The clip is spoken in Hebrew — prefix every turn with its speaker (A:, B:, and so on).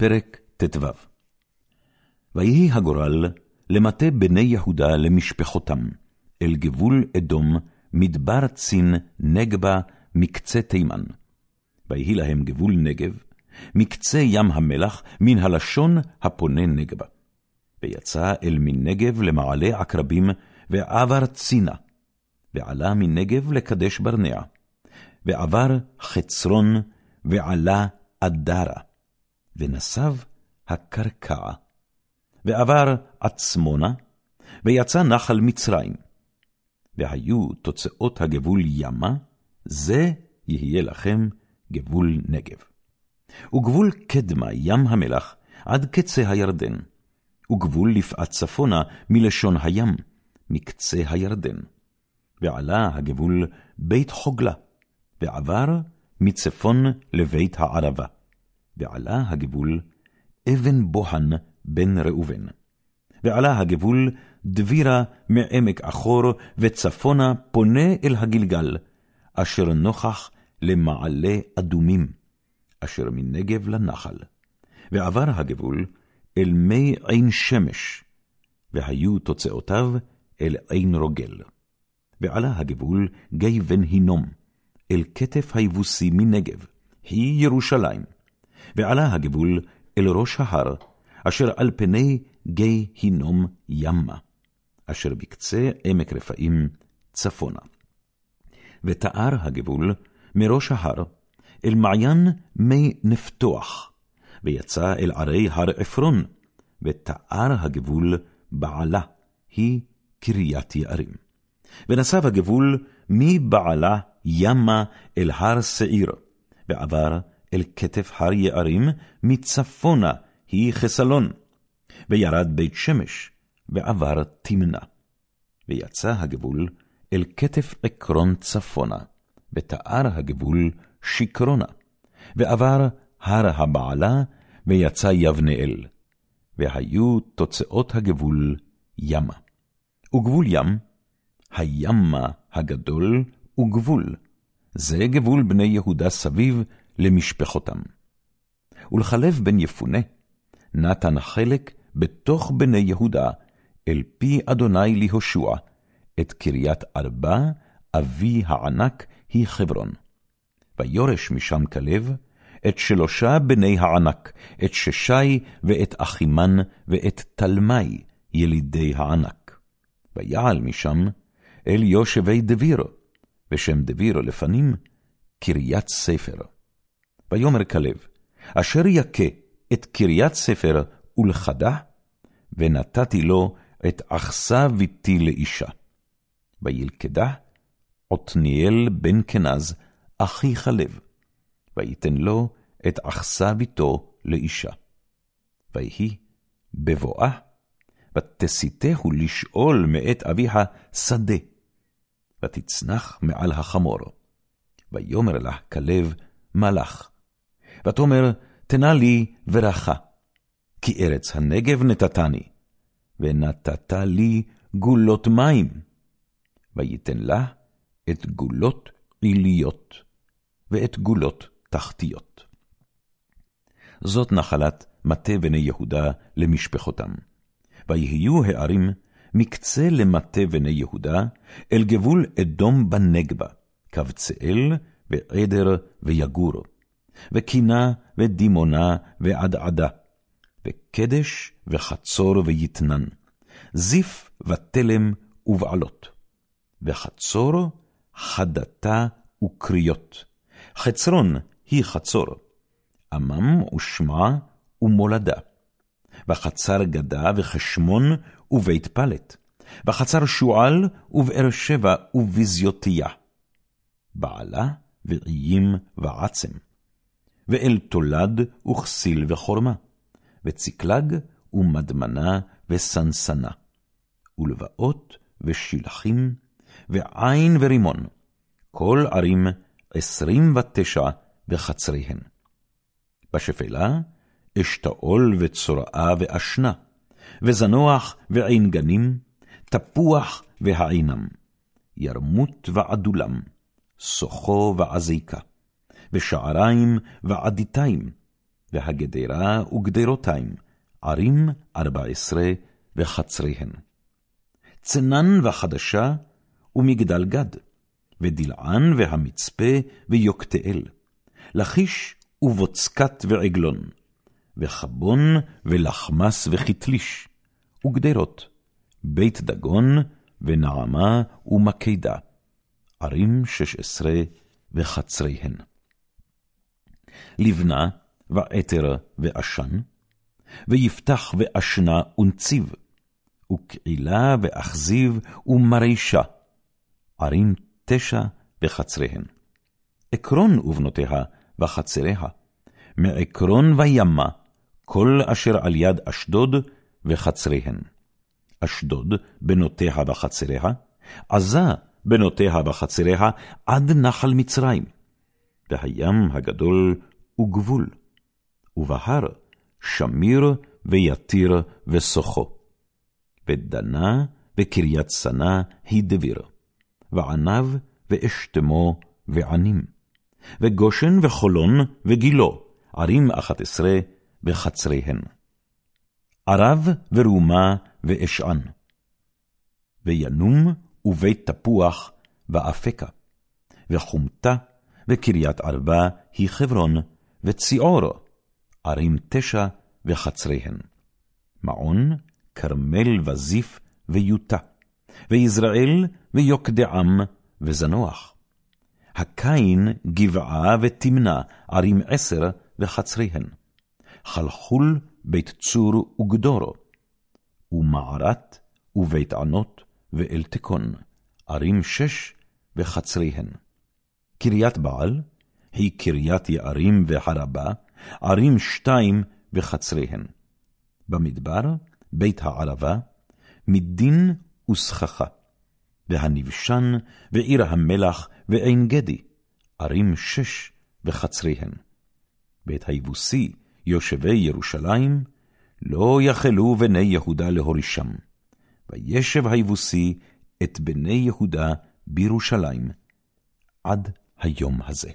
A: פרק ט"ו ויהי הגורל למטה בני יהודה למשפחותם, אל גבול אדום, מדבר צין, נגבה, מקצה תימן. ויהי להם גבול נגב, מקצה ים המלח, מן הלשון הפונה נגבה. ויצא אל מנגב למעלה עקרבים, ועבר צינה, ועלה מנגב לקדש ברנע, ועבר חצרון, ועלה אדרה, ונסב הקרקע. ועבר עצמונה, ויצא נחל מצרים. והיו תוצאות הגבול ימה, זה יהיה לכם גבול נגב. וגבול קדמה ים המלח עד קצה הירדן, וגבול לפעת צפונה מלשון הים, מקצה הירדן. ועלה הגבול בית חוגלה, ועבר מצפון לבית הערבה. ועלה הגבול אבן בוחן בן ראובן. ועלה הגבול דבירה מעמק אחור, וצפונה פונה אל הגלגל, אשר נוכח למעלה אדומים, אשר מנגב לנחל. ועבר הגבול אל מי עין שמש, והיו תוצאותיו אל עין רוגל. ועלה הגבול גיא בן הינום, אל כתף היבוסי מנגב, היא ירושלים. ועלה הגבול אל ראש ההר, אשר על פני גיא הינום ימה, אשר בקצה עמק רפאים צפונה. ותאר הגבול מראש ההר אל מעיין מי נפתוח, ויצא אל ערי הר עפרון, ותאר הגבול בעלה, היא קריית יערים. ונסב הגבול מבעלה ימה אל הר שעיר, ועבר אל כתף הר יערים, מצפונה היא חסלון. וירד בית שמש, ועבר תמנה. ויצא הגבול אל כתף עקרון צפונה, ותאר הגבול שקרונה, ועבר הר הבעלה, ויצא יבנאל. והיו תוצאות הגבול ימה. וגבול ים, הימה הגדול וגבול, זה גבול בני יהודה סביב למשפחותם. ולחלב בן יפונה, נתן חלק בתוך בני יהודה, אל פי אדוני להושע, את קריית ארבע, אבי הענק היא חברון. ויורש משם כלב, את שלושה בני הענק, את ששי ואת אחימן ואת תלמי, ילידי הענק. ויעל משם אל יושבי דביר, ושם דביר לפנים, קריית ספר. ויאמר כלב, אשר יכה את קריית ספר ולכדה, ונתתי לו את עכסה ביתי לאישה. וילכדה עתניאל בן כנז, אחי חלב, ויתן לו את עכסה ביתו לאישה. ויהי בבואה, ותסיתהו לשאול מאת אביה שדה, ותצנח מעל החמור. ויאמר לה כלב מלאך, ותאמר תנה לי ברכה, כי ארץ הנגב נתתני, ונתת לי גולות מים, ויתן לה את גולות עיליות, ואת גולות תחתיות. זאת נחלת מטה בני יהודה למשפחותם. ויהיו הערים מקצה למטה בני יהודה, אל גבול אדום בנגבה, קבצאל ועדר ויגור, וקינה ודימונה ועדעדה, וקדש וחצור ויתנן, זיף ותלם ובעלות, וחצור חדתה וקריות, חצרון היא חצור, עמם ושמע ומולדה, וחצר גדה וחשמון ובית פלט, וחצר שועל ובאר שבע ובזיותיה, בעלה ועיים ועצם, ואל תולד וכסיל וחורמה, וצקלג ומדמנה וסנסנה, ולבאות ושלחים, ועין ורימון, כל ערים עשרים ותשע וחצריהן. בשפלה אשתאול וצורעה ואשנה, וזנוח ועין גנים, תפוח והעינם, ירמות ועדולם, סוחו ועזיקה, ושעריים ועדיתיים, והגדרה וגדרותיים, ערים ארבע עשרה וחצריהן. צנן וחדשה ומגדל גד, ודלען והמצפה ויוקתאל, לכיש ובוצקת ועגלון, וחבון ולחמס וכתליש, וגדרות, בית דגון ונעמה ומקדה, ערים שש עשרה וחצריהן. לבנה ועתר ועשן, ויפתח ואשנה ונציב, וקהילה ואכזיב ומרישה, ערים תשע וחצריהן. עקרון ובנותיה וחצריה, מעקרון וימה, כל אשר על יד אשדוד וחצריהן. אשדוד בנותיה וחצריה, עזה בנותיה וחצריה, עד נחל מצרים. והים הגדול וגבול, ובהר שמיר ויתיר וסוחו. ודנה וקריית שנה היא דביר, ועניו ואשתמו וענים. וגושן וחולון וגילו, ערים אחת עשרה וחצריהן. ערב ורומה ואשען. וינום ובית תפוח ואפקה. וחומתה וקריית ארבע היא חברון, וציעור, ערים תשע וחצריהן. מעון, כרמל וזיף ויוטה, ויזרעאל ויוקדעם וזנוח. הקין גבעה ותמנע, ערים עשר וחצריהן. חלחול בית צור וגדורו, ומערת ובית ענות ואלתקון, ערים שש וחצריהן. קריית בעל היא קריית יערים וחרבה, ערים שתיים וחצריהן. במדבר, בית הערבה, מדין וסככה, והנבשן, ועיר המלח, ועין גדי, ערים שש וחצריהן. בית היבוסי, יושבי ירושלים, לא יכלו בני יהודה להורישם. וישב היבוסי את בני יהודה בירושלים, עד היום הזה.